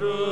Lord.